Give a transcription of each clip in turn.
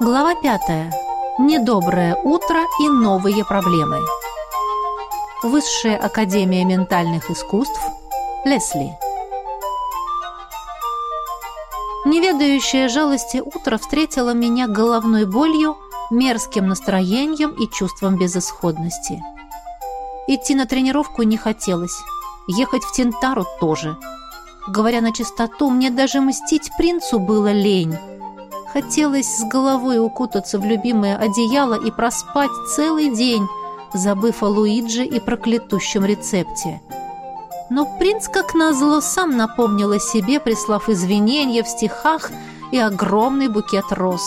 Глава пятая. Недоброе утро и новые проблемы. Высшая академия ментальных искусств. Лесли. Неведающее жалости утро встретило меня головной болью, мерзким настроением и чувством безысходности. Идти на тренировку не хотелось. Ехать в Тентару тоже. Говоря на чистоту, мне даже мстить принцу было лень. Хотелось с головой укутаться в любимое одеяло и проспать целый день, забыв о Луидже и проклятущем рецепте. Но принц, как назло, сам напомнил о себе, прислав извинения в стихах и огромный букет роз.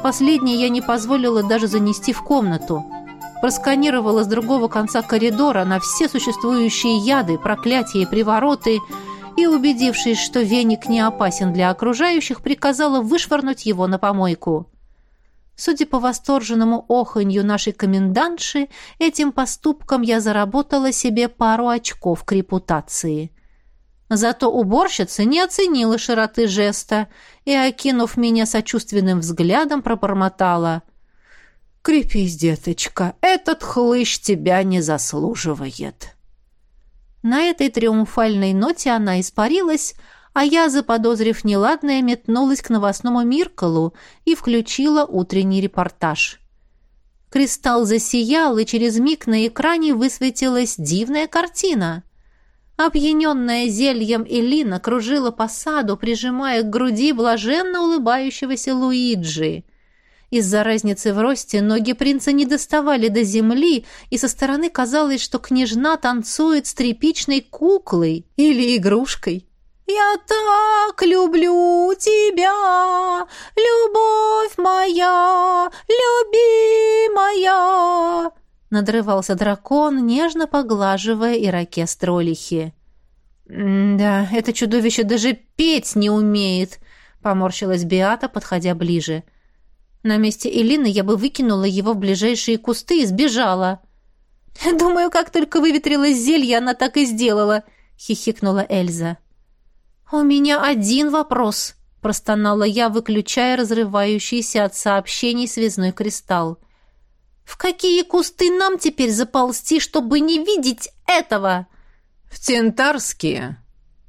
Последний я не позволила даже занести в комнату. Просканировала с другого конца коридора на все существующие яды, проклятия и привороты и, убедившись, что веник не опасен для окружающих, приказала вышвырнуть его на помойку. Судя по восторженному оханью нашей комендантши, этим поступком я заработала себе пару очков к репутации. Зато уборщица не оценила широты жеста и, окинув меня сочувственным взглядом, пробормотала. «Крепись, деточка, этот хлыщ тебя не заслуживает». На этой триумфальной ноте она испарилась, а я, заподозрив неладное, метнулась к новостному Миркалу и включила утренний репортаж. Кристалл засиял, и через миг на экране высветилась дивная картина. Опьяненная зельем Элина кружила по саду, прижимая к груди блаженно улыбающегося Луиджи. Из-за разницы в росте ноги принца не доставали до земли, и со стороны казалось, что княжна танцует с тряпичной куклой или игрушкой. «Я так люблю тебя, любовь моя, любимая!» Надрывался дракон, нежно поглаживая ирокез троллихи. «Да, это чудовище даже петь не умеет!» — поморщилась Биата, подходя ближе. «На месте Элины я бы выкинула его в ближайшие кусты и сбежала». «Думаю, как только выветрилось зелье, она так и сделала», — хихикнула Эльза. «У меня один вопрос», — простонала я, выключая разрывающийся от сообщений связной кристалл. «В какие кусты нам теперь заползти, чтобы не видеть этого?» «В Тентарские!»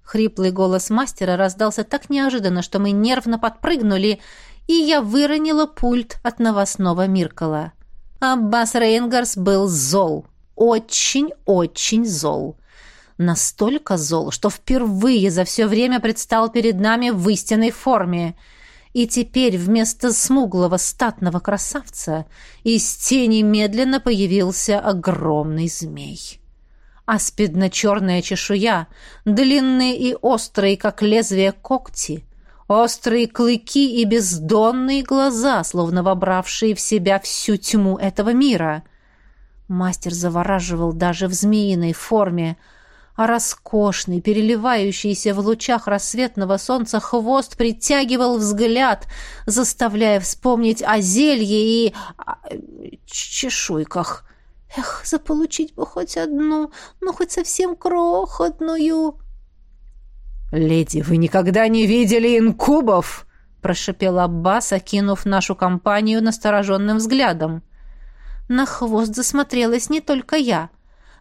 Хриплый голос мастера раздался так неожиданно, что мы нервно подпрыгнули, и я выронила пульт от новостного Миркала. Аббас Рейнгарс был зол. Очень-очень зол настолько зол, что впервые за все время предстал перед нами в истинной форме. И теперь вместо смуглого статного красавца из тени медленно появился огромный змей. Аспидно-черная чешуя, длинные и острые, как лезвие когти, острые клыки и бездонные глаза, словно вобравшие в себя всю тьму этого мира. Мастер завораживал даже в змеиной форме — а роскошный, переливающийся в лучах рассветного солнца хвост притягивал взгляд, заставляя вспомнить о зелье и о чешуйках. Эх, заполучить бы хоть одну, ну хоть совсем крохотную. «Леди, вы никогда не видели инкубов?» — прошепел Аббас, окинув нашу компанию настороженным взглядом. На хвост засмотрелась не только я —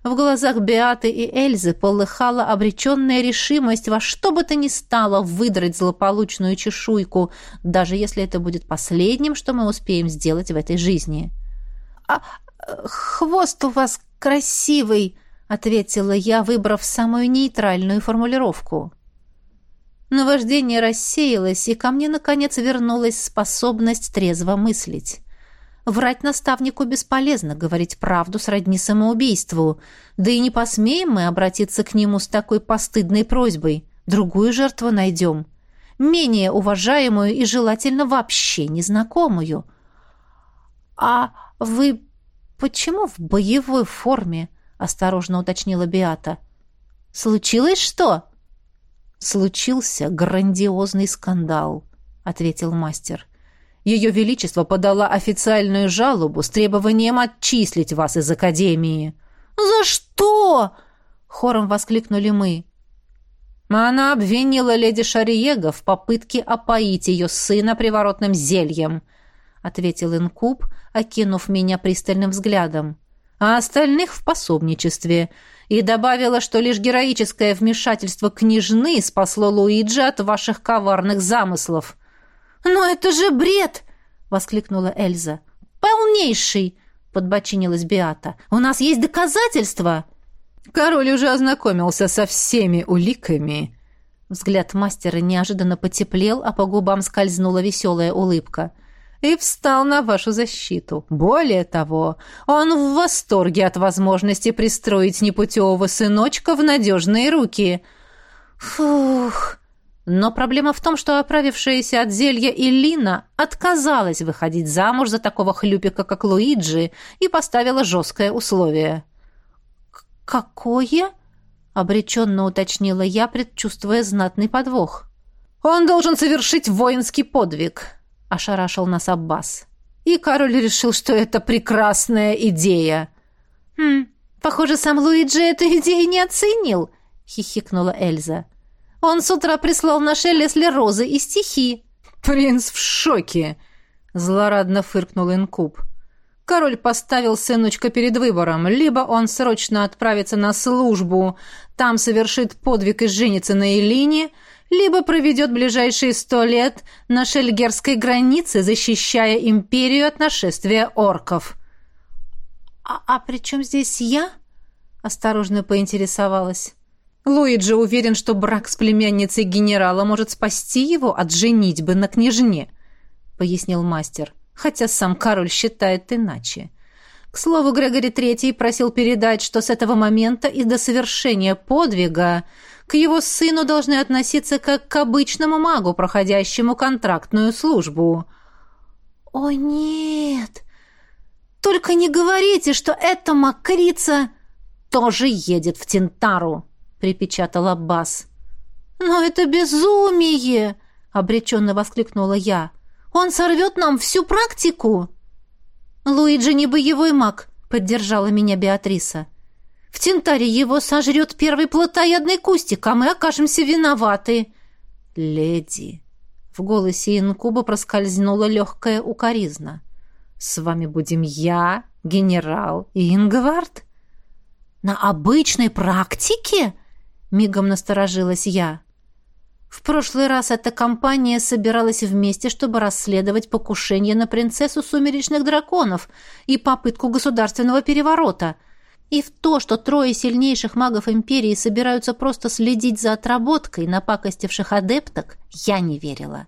в глазах Беаты и Эльзы полыхала обреченная решимость во что бы то ни стало выдрать злополучную чешуйку, даже если это будет последним, что мы успеем сделать в этой жизни. «А хвост у вас красивый», — ответила я, выбрав самую нейтральную формулировку. Наваждение рассеялось, и ко мне, наконец, вернулась способность трезво мыслить. Врать наставнику бесполезно, говорить правду сродни самоубийству. Да и не посмеем мы обратиться к нему с такой постыдной просьбой. Другую жертву найдем. Менее уважаемую и желательно вообще незнакомую. «А вы почему в боевой форме?» — осторожно уточнила Биата. «Случилось что?» «Случился грандиозный скандал», — ответил мастер. Ее Величество подала официальную жалобу с требованием отчислить вас из Академии». «За что?» — хором воскликнули мы. Она обвинила леди Шариега в попытке опоить ее сына приворотным зельем, ответил инкуб, окинув меня пристальным взглядом, а остальных в пособничестве, и добавила, что лишь героическое вмешательство княжны спасло Луиджи от ваших коварных замыслов. «Но это же бред!» — воскликнула Эльза. «Полнейший!» — подбочинилась Биата. «У нас есть доказательства!» Король уже ознакомился со всеми уликами. Взгляд мастера неожиданно потеплел, а по губам скользнула веселая улыбка. И встал на вашу защиту. Более того, он в восторге от возможности пристроить непутевого сыночка в надежные руки. Фух! Но проблема в том, что оправившаяся от зелья Илина отказалась выходить замуж за такого хлюпика, как Луиджи, и поставила жесткое условие — «Какое?» — обреченно уточнила я, предчувствуя знатный подвох. «Он должен совершить воинский подвиг», — ошарашил нас Аббас. И король решил, что это прекрасная идея. «Хм, похоже, сам Луиджи эту идею не оценил», — хихикнула Эльза. «Он с утра прислал нашей Лесли розы и стихи». «Принц в шоке!» — злорадно фыркнул Инкуб. Король поставил сыночка перед выбором. Либо он срочно отправится на службу, там совершит подвиг и женится на Элине, либо проведет ближайшие сто лет на шельгерской границе, защищая империю от нашествия орков. «А, а при чем здесь я?» — осторожно поинтересовалась. Луиджи уверен, что брак с племянницей генерала может спасти его от женитьбы на княжне, — пояснил мастер. — хотя сам король считает иначе. К слову, Грегори Третий просил передать, что с этого момента и до совершения подвига к его сыну должны относиться как к обычному магу, проходящему контрактную службу. «О, нет! Только не говорите, что эта макрица тоже едет в Тинтару!» — припечатал Аббас. «Но это безумие!» — обреченно воскликнула я. Он сорвет нам всю практику!» «Луиджи не боевой маг», — поддержала меня Беатриса. «В Тинтаре его сожрет первый плотоядный кустик, а мы окажемся виноваты». «Леди», — в голосе инкуба проскользнула легкая укоризна. «С вами будем я, генерал и Ингвард?» «На обычной практике?» — мигом насторожилась я. В прошлый раз эта компания собиралась вместе, чтобы расследовать покушение на принцессу сумеречных драконов и попытку государственного переворота. И в то, что трое сильнейших магов империи собираются просто следить за отработкой напакостивших адепток, я не верила.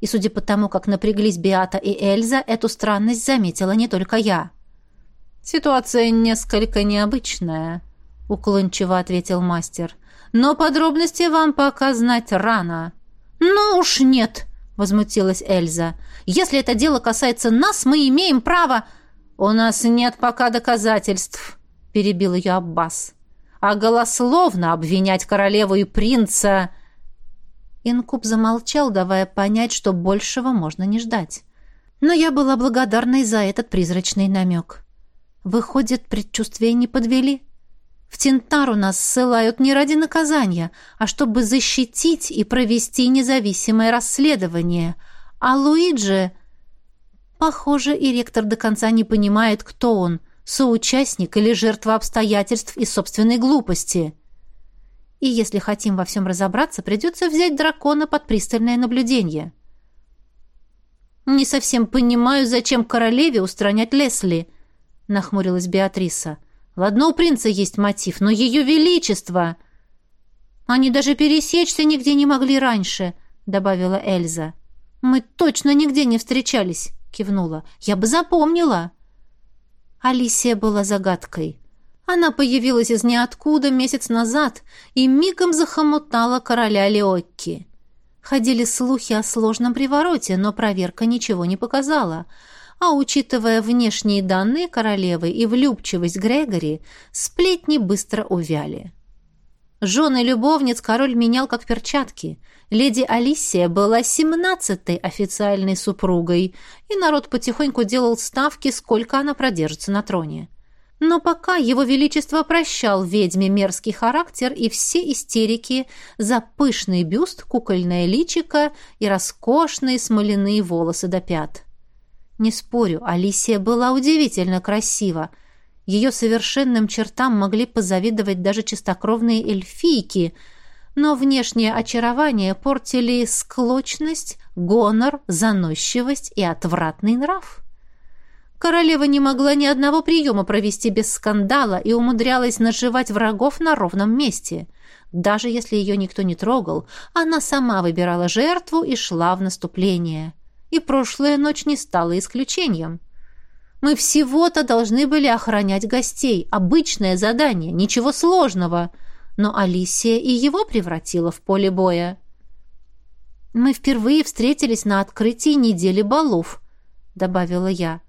И судя по тому, как напряглись Биата и Эльза, эту странность заметила не только я. «Ситуация несколько необычная», — уклончиво ответил мастер. — но подробности вам пока знать рано». «Ну уж нет», — возмутилась Эльза. «Если это дело касается нас, мы имеем право...» «У нас нет пока доказательств», — перебил ее Аббас. «А голословно обвинять королеву и принца...» Инкуб замолчал, давая понять, что большего можно не ждать. Но я была благодарна за этот призрачный намек. Выходит, предчувствия не подвели. В Тинтару нас ссылают не ради наказания, а чтобы защитить и провести независимое расследование. А Луиджи... Похоже, и ректор до конца не понимает, кто он, соучастник или жертва обстоятельств и собственной глупости. И если хотим во всем разобраться, придется взять дракона под пристальное наблюдение. «Не совсем понимаю, зачем королеве устранять Лесли», — нахмурилась Беатриса. Ладно, у принца есть мотив, но ее величество... Они даже пересечься нигде не могли раньше, добавила Эльза. Мы точно нигде не встречались, кивнула. Я бы запомнила. Алисия была загадкой. Она появилась из ниоткуда месяц назад и мигом захомутала короля Леокки. Ходили слухи о сложном привороте, но проверка ничего не показала а учитывая внешние данные королевы и влюбчивость Грегори, сплетни быстро увяли. Жены любовниц король менял как перчатки. Леди Алисия была семнадцатой официальной супругой, и народ потихоньку делал ставки, сколько она продержится на троне. Но пока его величество прощал ведьме мерзкий характер и все истерики за пышный бюст, кукольное личико и роскошные смоляные волосы до пят. Не спорю, Алисия была удивительно красива. Ее совершенным чертам могли позавидовать даже чистокровные эльфийки, но внешнее очарование портили склочность, гонор, заносчивость и отвратный нрав. Королева не могла ни одного приема провести без скандала и умудрялась наживать врагов на ровном месте. Даже если ее никто не трогал, она сама выбирала жертву и шла в наступление. И прошлая ночь не стала исключением. Мы всего-то должны были охранять гостей. Обычное задание, ничего сложного. Но Алисия и его превратила в поле боя. «Мы впервые встретились на открытии недели балов», — добавила я.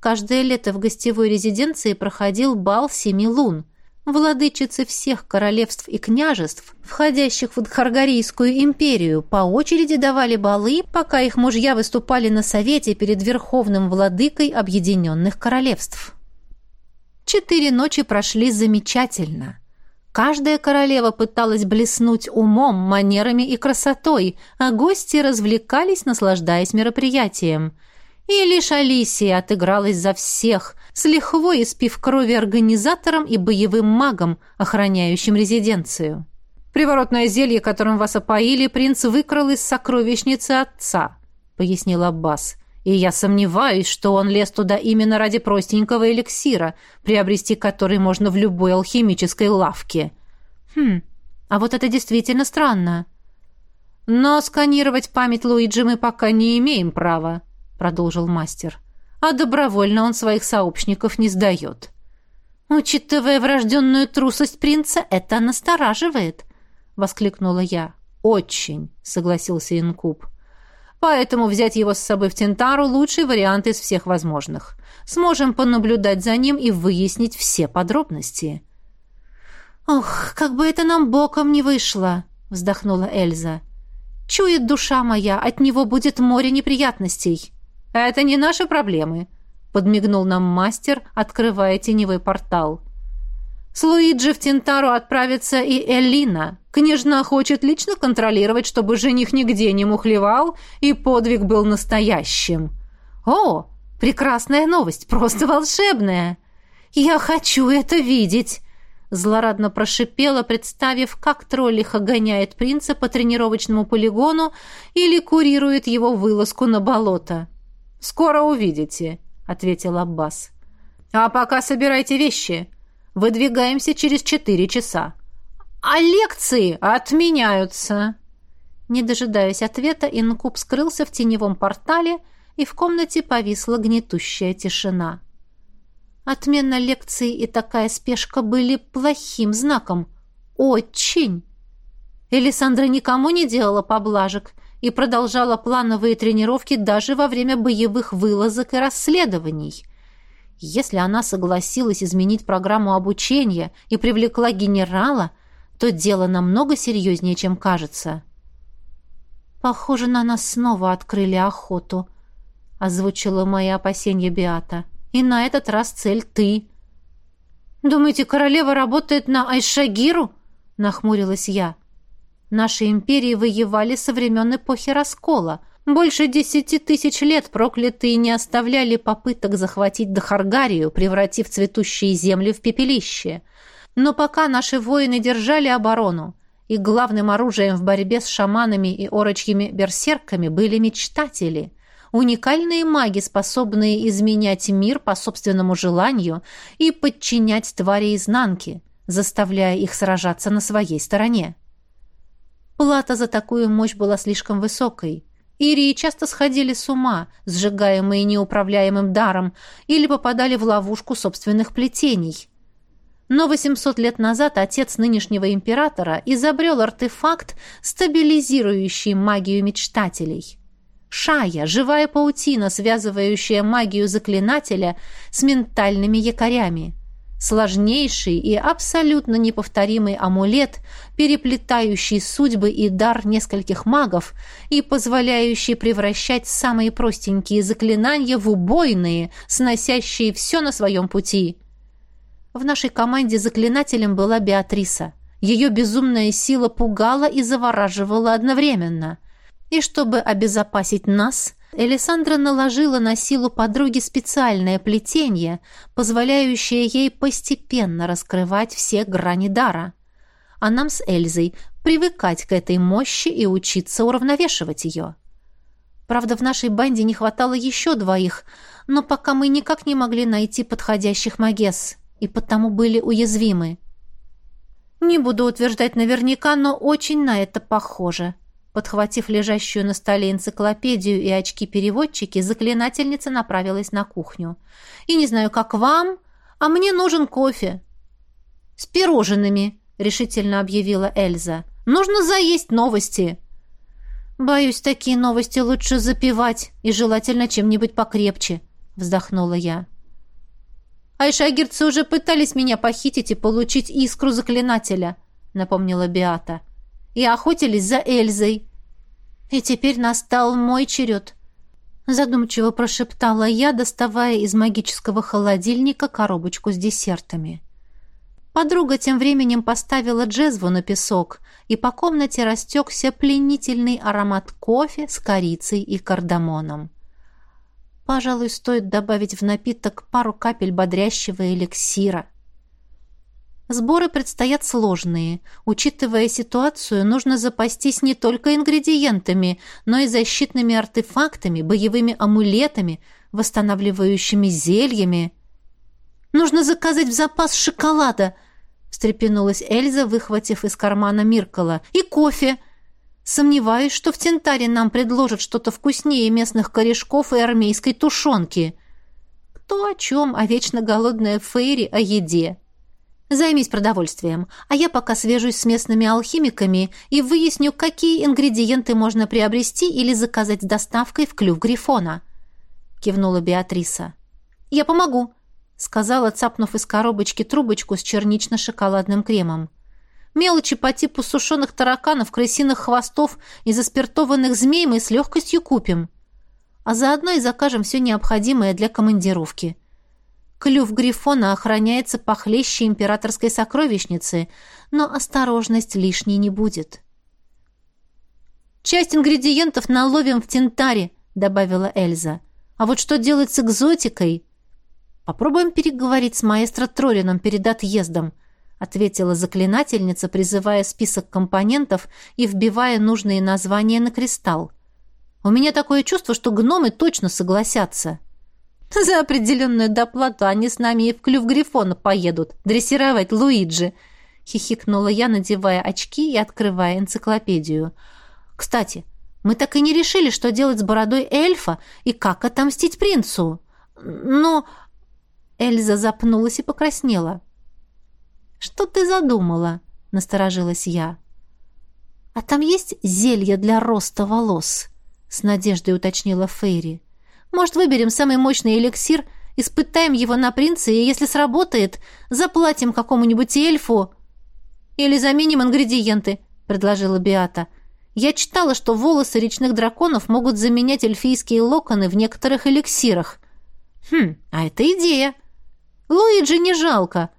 Каждое лето в гостевой резиденции проходил бал семи лун. Владычицы всех королевств и княжеств, входящих в Дхаргарийскую империю, по очереди давали балы, пока их мужья выступали на совете перед верховным владыкой объединенных королевств. Четыре ночи прошли замечательно. Каждая королева пыталась блеснуть умом, манерами и красотой, а гости развлекались, наслаждаясь мероприятием – и лишь Алисия отыгралась за всех, с лихвой испив крови организаторам и боевым магам, охраняющим резиденцию. «Приворотное зелье, которым вас опоили, принц выкрал из сокровищницы отца», — пояснил Аббас. «И я сомневаюсь, что он лез туда именно ради простенького эликсира, приобрести который можно в любой алхимической лавке». «Хм, а вот это действительно странно». «Но сканировать память Луиджи мы пока не имеем права», продолжил мастер. А добровольно он своих сообщников не сдает. Учитывая врожденную трусость принца, это настораживает, воскликнула я. Очень, согласился Инкуб. Поэтому взять его с собой в Тентару лучший вариант из всех возможных. Сможем понаблюдать за ним и выяснить все подробности. Ох, как бы это нам боком не вышло, вздохнула Эльза. Чует душа моя, от него будет море неприятностей. «Это не наши проблемы», — подмигнул нам мастер, открывая теневой портал. «С Луиджи в Тинтару отправится и Элина. Княжна хочет лично контролировать, чтобы жених нигде не мухлевал, и подвиг был настоящим». «О, прекрасная новость, просто волшебная!» «Я хочу это видеть!» Злорадно прошипела, представив, как троллиха гоняет принца по тренировочному полигону или курирует его вылазку на болото. «Скоро увидите», — ответил Аббас. «А пока собирайте вещи. Выдвигаемся через четыре часа». «А лекции отменяются!» Не дожидаясь ответа, Инкуб скрылся в теневом портале, и в комнате повисла гнетущая тишина. Отмена лекций и такая спешка были плохим знаком. Очень! Элисандра никому не делала поблажек — и продолжала плановые тренировки даже во время боевых вылазок и расследований. Если она согласилась изменить программу обучения и привлекла генерала, то дело намного серьезнее, чем кажется. «Похоже, на нас снова открыли охоту», — озвучила мои опасения Биата. «И на этот раз цель ты». «Думаете, королева работает на Айшагиру?» — нахмурилась я. Наши империи воевали со времен эпохи раскола. Больше десяти тысяч лет проклятые не оставляли попыток захватить Дахаргарию, превратив цветущие земли в пепелище. Но пока наши воины держали оборону, и главным оружием в борьбе с шаманами и орочьими берсерками были мечтатели – уникальные маги, способные изменять мир по собственному желанию и подчинять твари изнанки, заставляя их сражаться на своей стороне. Плата за такую мощь была слишком высокой. Ирии часто сходили с ума, сжигаемые неуправляемым даром, или попадали в ловушку собственных плетений. Но 800 лет назад отец нынешнего императора изобрел артефакт, стабилизирующий магию мечтателей. Шая – живая паутина, связывающая магию заклинателя с ментальными якорями – Сложнейший и абсолютно неповторимый амулет, переплетающий судьбы и дар нескольких магов и позволяющий превращать самые простенькие заклинания в убойные, сносящие все на своем пути. В нашей команде заклинателем была Беатриса. Ее безумная сила пугала и завораживала одновременно. И чтобы обезопасить нас, Элисандра наложила на силу подруги специальное плетение, позволяющее ей постепенно раскрывать все грани дара. А нам с Эльзой привыкать к этой мощи и учиться уравновешивать ее. Правда, в нашей банде не хватало еще двоих, но пока мы никак не могли найти подходящих магес, и потому были уязвимы. Не буду утверждать наверняка, но очень на это похоже. Подхватив лежащую на столе энциклопедию и очки-переводчики, заклинательница направилась на кухню. «И не знаю, как вам, а мне нужен кофе». «С пирожными», — решительно объявила Эльза. «Нужно заесть новости». «Боюсь, такие новости лучше запивать, и желательно чем-нибудь покрепче», — вздохнула я. «Айшагирцы уже пытались меня похитить и получить искру заклинателя», — напомнила Биата. «И охотились за Эльзой. И теперь настал мой черед». Задумчиво прошептала я, доставая из магического холодильника коробочку с десертами. Подруга тем временем поставила джезву на песок, и по комнате растекся пленительный аромат кофе с корицей и кардамоном. Пожалуй, стоит добавить в напиток пару капель бодрящего эликсира. Сборы предстоят сложные. Учитывая ситуацию, нужно запастись не только ингредиентами, но и защитными артефактами, боевыми амулетами, восстанавливающими зельями. Нужно заказать в запас шоколада — встрепенулась Эльза, выхватив из кармана Миркала. «И кофе!» «Сомневаюсь, что в Тентаре нам предложат что-то вкуснее местных корешков и армейской тушенки». «Кто о чем, а вечно голодная Фейри о еде?» «Займись продовольствием, а я пока свяжусь с местными алхимиками и выясню, какие ингредиенты можно приобрести или заказать с доставкой в клюв Грифона», — кивнула Беатриса. «Я помогу», сказала, цапнув из коробочки трубочку с чернично-шоколадным кремом. Мелочи по типу сушеных тараканов, крысиных хвостов и заспиртованных змей мы с легкостью купим. А заодно и закажем все необходимое для командировки. Клюв Грифона охраняется похлеще императорской сокровищницы, но осторожность лишней не будет. «Часть ингредиентов наловим в Тентаре», — добавила Эльза. «А вот что делать с экзотикой?» «Попробуем переговорить с маэстро Троллином перед отъездом», ответила заклинательница, призывая список компонентов и вбивая нужные названия на кристалл. «У меня такое чувство, что гномы точно согласятся». «За определенную доплату они с нами и в клюв Грифона поедут, дрессировать Луиджи», хихикнула я, надевая очки и открывая энциклопедию. «Кстати, мы так и не решили, что делать с бородой эльфа и как отомстить принцу. Но Эльза запнулась и покраснела. «Что ты задумала?» — насторожилась я. «А там есть зелье для роста волос?» — с надеждой уточнила Фейри. «Может, выберем самый мощный эликсир, испытаем его на принце, и если сработает, заплатим какому-нибудь эльфу?» «Или заменим ингредиенты», — предложила Биата. «Я читала, что волосы речных драконов могут заменять эльфийские локоны в некоторых эликсирах». «Хм, а это идея!» Луиджи не жалко.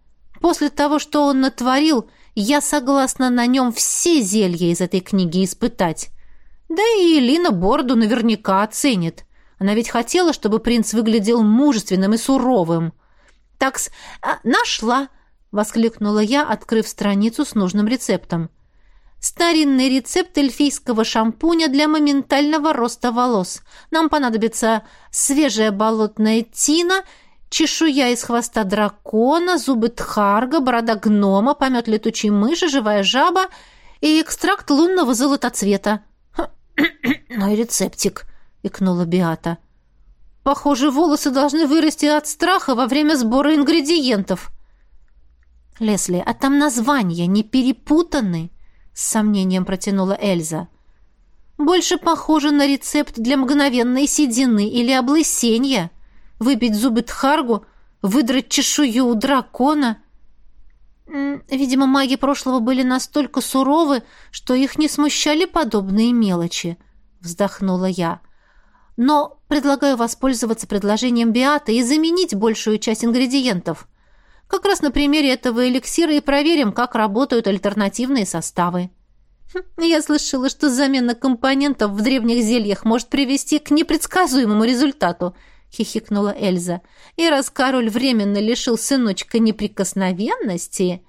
После того, что он натворил, я согласна на нем все зелья из этой книги испытать. Да и Элина Борду наверняка оценит. Она ведь хотела, чтобы принц выглядел мужественным и суровым. «Такс, а, нашла!» — воскликнула я, открыв страницу с нужным рецептом. «Старинный рецепт эльфийского шампуня для моментального роста волос. Нам понадобится свежая болотная тина — чешуя из хвоста дракона, зубы тхарга, борода гнома, помет летучей мыши, живая жаба и экстракт лунного золотоцвета. «Ну и рецептик», — икнула Биата. «Похоже, волосы должны вырасти от страха во время сбора ингредиентов». «Лесли, а там названия не перепутаны?» — с сомнением протянула Эльза. «Больше похоже на рецепт для мгновенной седины или облысения» выбить зубы Тхаргу, выдрать чешую у дракона. Видимо, маги прошлого были настолько суровы, что их не смущали подобные мелочи, вздохнула я. Но предлагаю воспользоваться предложением Биаты и заменить большую часть ингредиентов. Как раз на примере этого эликсира и проверим, как работают альтернативные составы. Хм, я слышала, что замена компонентов в древних зельях может привести к непредсказуемому результату, хихикнула Эльза. И раз король временно лишил сыночка неприкосновенности,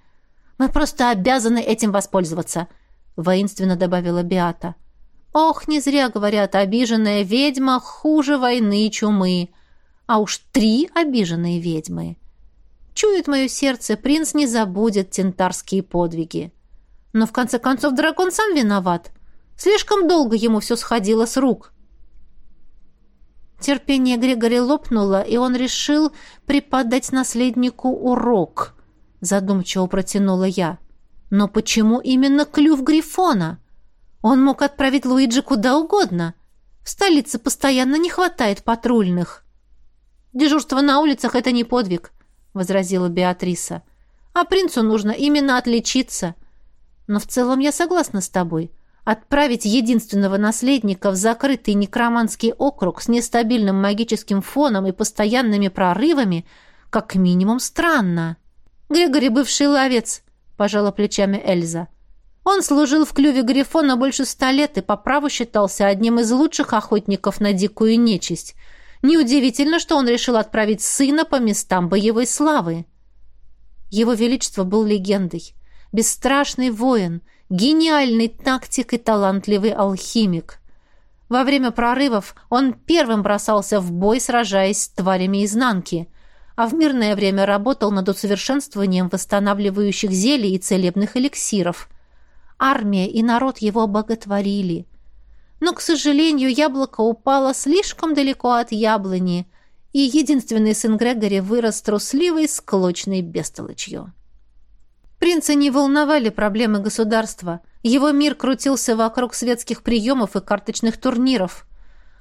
мы просто обязаны этим воспользоваться, воинственно добавила Биата. Ох, не зря говорят, обиженная ведьма хуже войны и чумы. А уж три обиженные ведьмы. Чует мое сердце, принц не забудет тентарские подвиги. Но в конце концов дракон сам виноват. Слишком долго ему все сходило с рук. Терпение Грегори лопнуло, и он решил преподать наследнику урок. Задумчиво протянула я. Но почему именно клюв Грифона? Он мог отправить Луиджи куда угодно. В столице постоянно не хватает патрульных. Дежурство на улицах — это не подвиг, — возразила Беатриса. А принцу нужно именно отличиться. Но в целом я согласна с тобой. Отправить единственного наследника в закрытый некроманский округ с нестабильным магическим фоном и постоянными прорывами как минимум странно. Грегори бывший ловец, пожала плечами Эльза. Он служил в клюве Грифона больше ста лет и по праву считался одним из лучших охотников на дикую нечисть. Неудивительно, что он решил отправить сына по местам боевой славы. Его Величество был легендой. Бесстрашный воин, гениальный тактик и талантливый алхимик. Во время прорывов он первым бросался в бой, сражаясь с тварями изнанки, а в мирное время работал над усовершенствованием восстанавливающих зелий и целебных эликсиров – Армия и народ его боготворили. Но, к сожалению, яблоко упало слишком далеко от яблони, и единственный сын Грегори вырос трусливой, склочной бестолочью. Принца не волновали проблемы государства. Его мир крутился вокруг светских приемов и карточных турниров.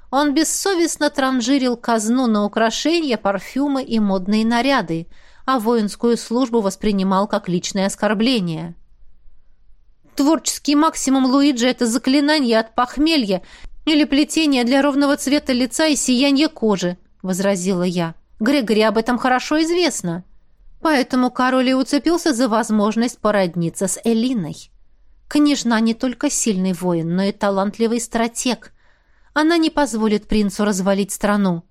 Он бессовестно транжирил казну на украшения, парфюмы и модные наряды, а воинскую службу воспринимал как личное оскорбление. Творческий максимум Луиджи — это заклинание от похмелья или плетение для ровного цвета лица и сияния кожи, — возразила я. Грегори об этом хорошо известно. Поэтому король и уцепился за возможность породниться с Элиной. Княжна не только сильный воин, но и талантливый стратег. Она не позволит принцу развалить страну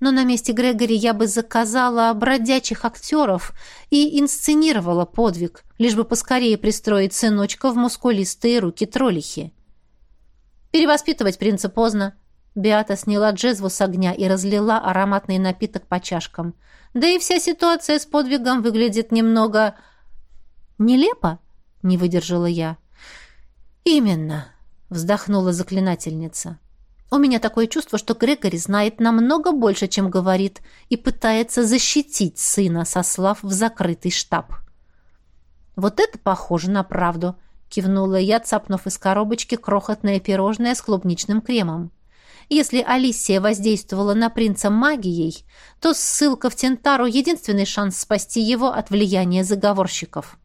но на месте Грегори я бы заказала бродячих актеров и инсценировала подвиг, лишь бы поскорее пристроить сыночка в мускулистые руки троллихи. Перевоспитывать принца поздно. Биата сняла джезву с огня и разлила ароматный напиток по чашкам. Да и вся ситуация с подвигом выглядит немного... «Нелепо?» — не выдержала я. «Именно», — вздохнула заклинательница. У меня такое чувство, что Грегори знает намного больше, чем говорит, и пытается защитить сына, сослав в закрытый штаб. «Вот это похоже на правду», — кивнула я, цапнув из коробочки крохотное пирожное с клубничным кремом. Если Алисия воздействовала на принца магией, то ссылка в Тентару — единственный шанс спасти его от влияния заговорщиков.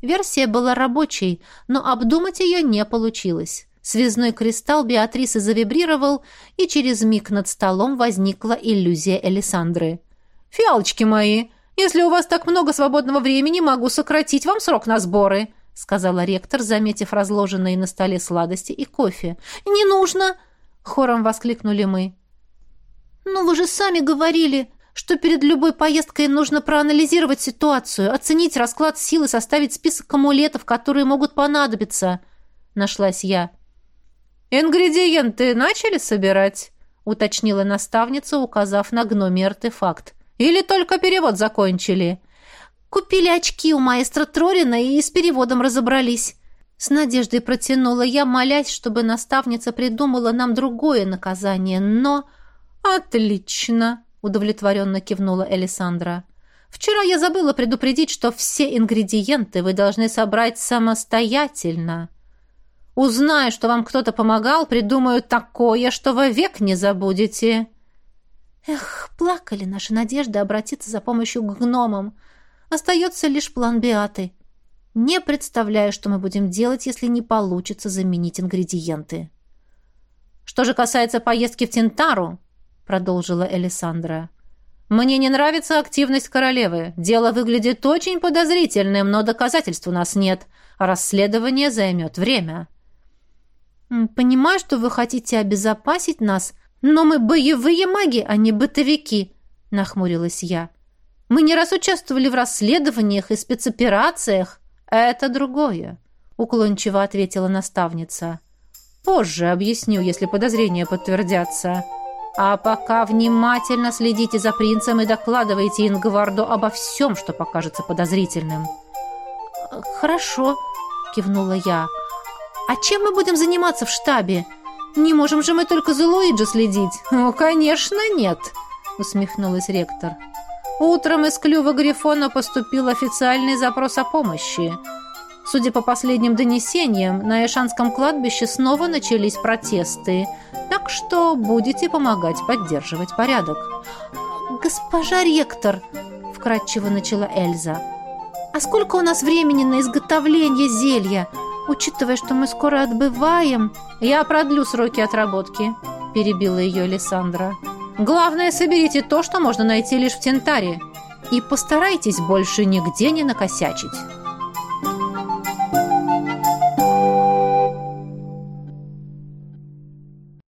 Версия была рабочей, но обдумать ее не получилось. Связной кристалл Беатрисы завибрировал, и через миг над столом возникла иллюзия Элисандры. «Фиалочки мои, если у вас так много свободного времени, могу сократить вам срок на сборы», сказала ректор, заметив разложенные на столе сладости и кофе. «Не нужно!» — хором воскликнули мы. «Ну вы же сами говорили, что перед любой поездкой нужно проанализировать ситуацию, оценить расклад сил и составить список амулетов, которые могут понадобиться», — нашлась я. «Ингредиенты начали собирать?» — уточнила наставница, указав на гномий артефакт. «Или только перевод закончили?» «Купили очки у маэстро Трорина и с переводом разобрались». С надеждой протянула я, молясь, чтобы наставница придумала нам другое наказание, но... «Отлично!» — удовлетворенно кивнула Элисандра. «Вчера я забыла предупредить, что все ингредиенты вы должны собрать самостоятельно». Узнаю, что вам кто-то помогал, придумаю такое, что вовек не забудете». Эх, плакали наши надежды обратиться за помощью к гномам. Остается лишь план Биаты. Не представляю, что мы будем делать, если не получится заменить ингредиенты. «Что же касается поездки в Тентару», — продолжила Элисандра, Мне не нравится активность королевы. Дело выглядит очень подозрительным, но доказательств у нас нет, расследование займет время. Понимаю, что вы хотите обезопасить нас, но мы боевые маги, а не бытовики, нахмурилась я. Мы не раз участвовали в расследованиях и спецоперациях. Это другое, уклончиво ответила наставница. Позже объясню, если подозрения подтвердятся. А пока внимательно следите за принцем и докладывайте Ингварду обо всем, что покажется подозрительным». «Хорошо», — кивнула я. «А чем мы будем заниматься в штабе? Не можем же мы только за Луиджи следить?» «Ну, конечно, нет», — усмехнулась ректор. «Утром из клюва Грифона поступил официальный запрос о помощи». Судя по последним донесениям, на Эшанском кладбище снова начались протесты, так что будете помогать поддерживать порядок. «Госпожа ректор», — вкратчиво начала Эльза, «а сколько у нас времени на изготовление зелья? Учитывая, что мы скоро отбываем...» «Я продлю сроки отработки», — перебила ее Александра. «Главное, соберите то, что можно найти лишь в Тентаре, и постарайтесь больше нигде не накосячить».